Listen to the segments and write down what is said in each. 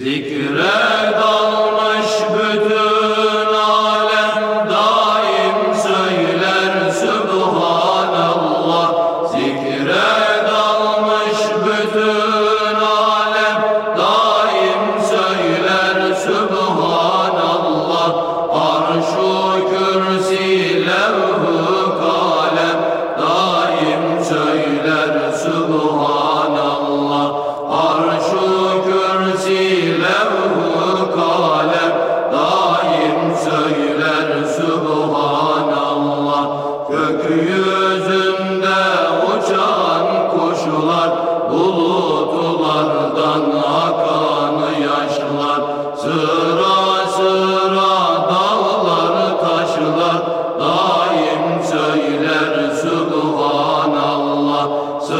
Zikr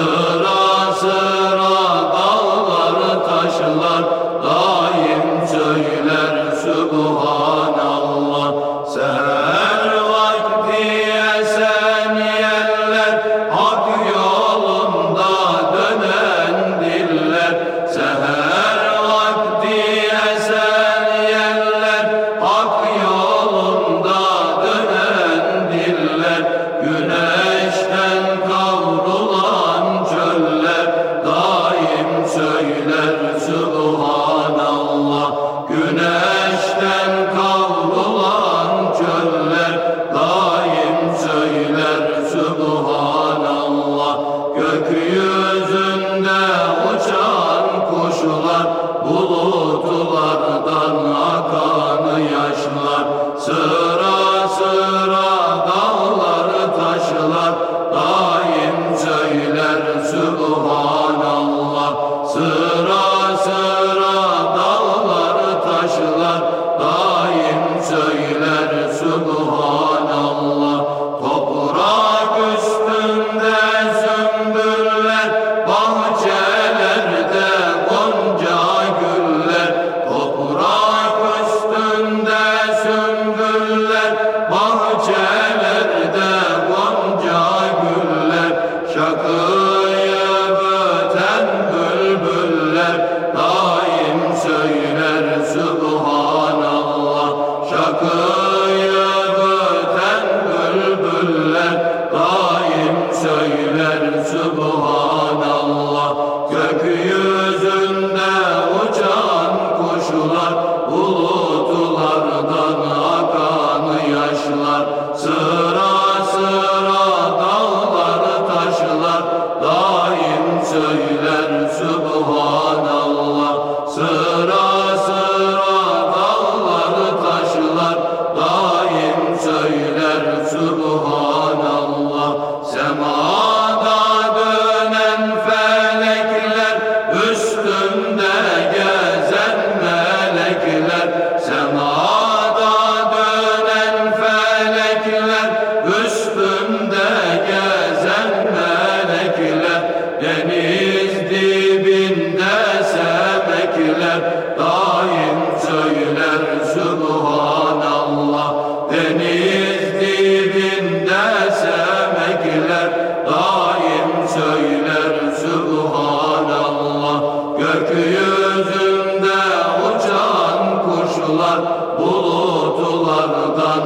Santa söyler Subhanallah Güneşten kavrulan çöller daim söyler Subhanallah Gökyüzünde uçan kuşlar bulutlar Sübhanallah Şakıyı böten Daim söyler Sübhanallah Gökyüzünde uçan kuşlar. Ulu Deniz dibinde semekler daim söyler Subhanallah Deniz dibinde semekler daim söyler Subhanallah Gökyüzünde uçan kuşlar bulutlardan